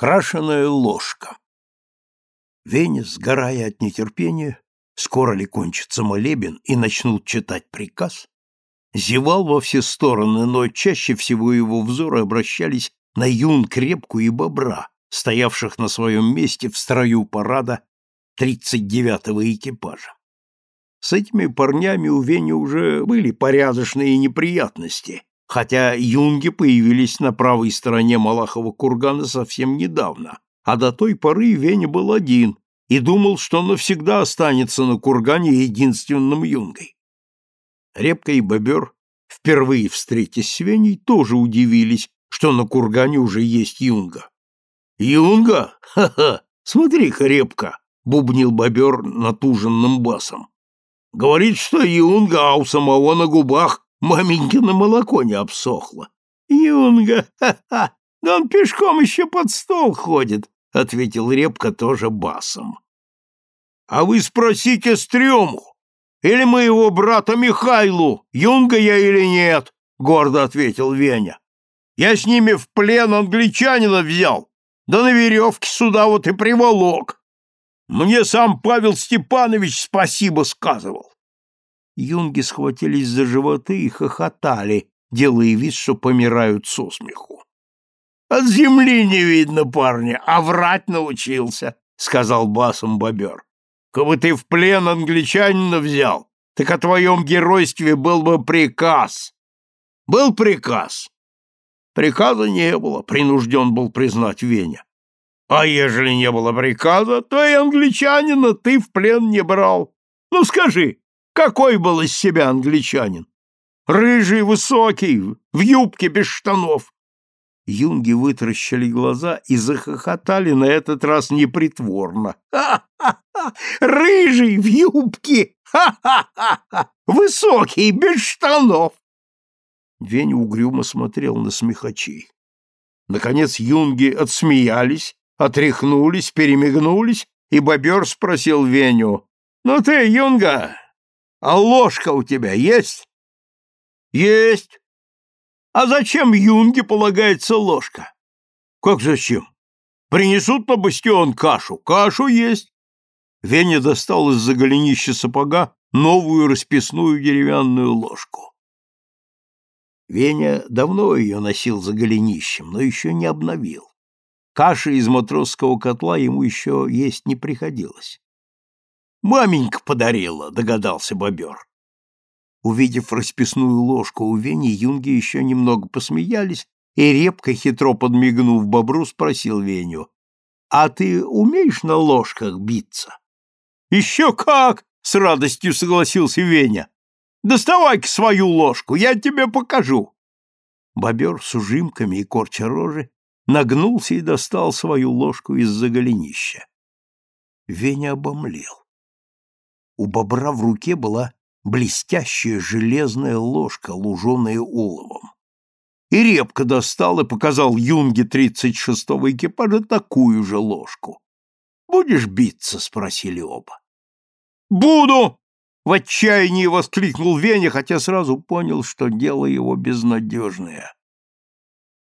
Крашеная ложка. Веня, сгорая от нетерпения, скоро ли кончится молебен и начнут читать приказ, зевал во все стороны, но чаще всего его взоры обращались на юн крепку и бобра, стоявших на своем месте в строю парада 39-го экипажа. С этими парнями у Вени уже были порядочные неприятности, хотя юнги появились на правой стороне Малахова кургана совсем недавно, а до той поры Веня был один и думал, что навсегда останется на кургане единственным юнгой. Репка и бобер, впервые встретясь с Веней, тоже удивились, что на кургане уже есть юнга. «Юнга? Ха-ха! Смотри-ка, Репка!» — бубнил бобер натуженным басом. «Говорит, что юнга, а у самого на губах Маменькино молоко не обсохло. Юнга, ха-ха, да он пешком еще под стол ходит, — ответил Репка тоже басом. — А вы спросите Стрёму, или моего брата Михайлу, юнга я или нет, — гордо ответил Веня. — Я с ними в плен англичанина взял, да на веревке сюда вот и приволок. Мне сам Павел Степанович спасибо сказывал. Юнги схватились за животы и хохотали, делая вид, что помирают со смеху. «От земли не видно парня, а врать научился», — сказал басом бобер. «Кабы ты в плен англичанина взял, так о твоем геройстве был бы приказ». «Был приказ?» «Приказа не было», — принужден был признать Веня. «А ежели не было приказа, то и англичанина ты в плен не брал. Ну скажи, какой был из себя англичанин? Рыжий, высокий, в юбке без штанов. Юнги вытаращили глаза и захохотали на этот раз непритворно. «Ха-ха-ха! Рыжий в юбке! Ха-ха-ха! Высокий, без штанов!» Веня угрюмо смотрел на смехачей. Наконец юнги отсмеялись, отряхнулись, перемигнулись, и бобер спросил Веню, «Ну ты, юнга, а ложка у тебя есть? Есть. А зачем юнге полагается ложка? Как зачем? Принесут на бастион кашу. Кашу есть. Веня достал из-за голенища сапога новую расписную деревянную ложку. Веня давно ее носил за голенищем, но еще не обновил. Каши из матросского котла ему еще есть не приходилось. Маменька подарила, догадался бобер. Увидев расписную ложку у Вени, юнги еще немного посмеялись, и репко, хитро подмигнув бобру, спросил Веню, «А ты умеешь на ложках биться?» «Еще как!» — с радостью согласился Веня. «Доставай-ка свою ложку, я тебе покажу!» Бобер с ужимками и корча рожи нагнулся и достал свою ложку из-за голенища. Веня обомлел. У бобра в руке была блестящая железная ложка, луженая оловом. И репка достал и показал юнге тридцать шестого экипажа такую же ложку. «Будешь биться?» — спросили оба. «Буду!» — в отчаянии воскликнул Веня, хотя сразу понял, что дело его безнадежное.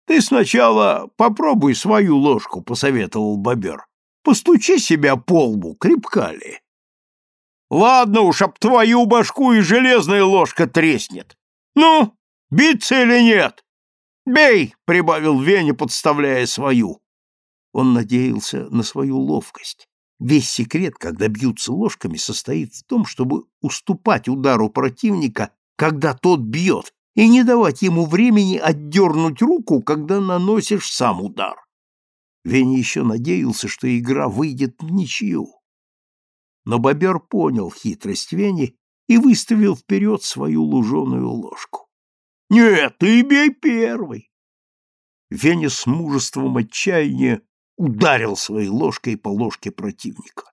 «Ты сначала попробуй свою ложку», — посоветовал бобер. «Постучи себя по лбу, крепка ли?» Ладно уж, об твою башку и железная ложка треснет. Ну, биться или нет? Бей, прибавил Веня, подставляя свою. Он надеялся на свою ловкость. Весь секрет, когда бьются ложками, состоит в том, чтобы уступать удару противника, когда тот бьет, и не давать ему времени отдернуть руку, когда наносишь сам удар. Веня еще надеялся, что игра выйдет в ничью но бобер понял хитрость Вени и выставил вперед свою луженую ложку. «Нет, ты бей первый!» Веня с мужеством отчаяния ударил своей ложкой по ложке противника.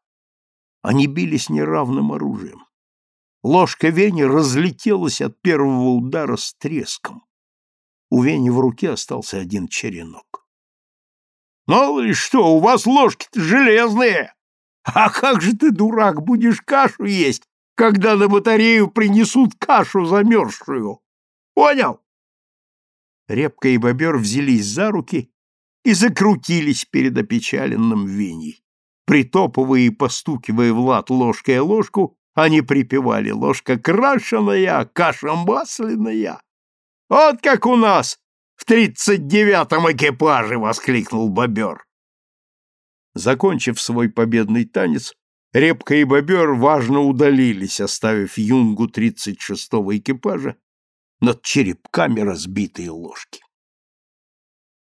Они бились неравным оружием. Ложка Вени разлетелась от первого удара с треском. У Вени в руке остался один черенок. «Ну и что, у вас ложки-то железные!» А как же ты, дурак, будешь кашу есть, когда на батарею принесут кашу замерзшую? Понял? Репка и бобер взялись за руки и закрутились перед опечаленным Веней. Притопывая и постукивая в лад ложкой ложку, они припевали «Ложка крашеная, каша масляная». «Вот как у нас в тридцать девятом экипаже!» — воскликнул бобер. Закончив свой победный танец, Репка и Бобер важно удалились, оставив юнгу тридцать шестого экипажа над черепками разбитые ложки.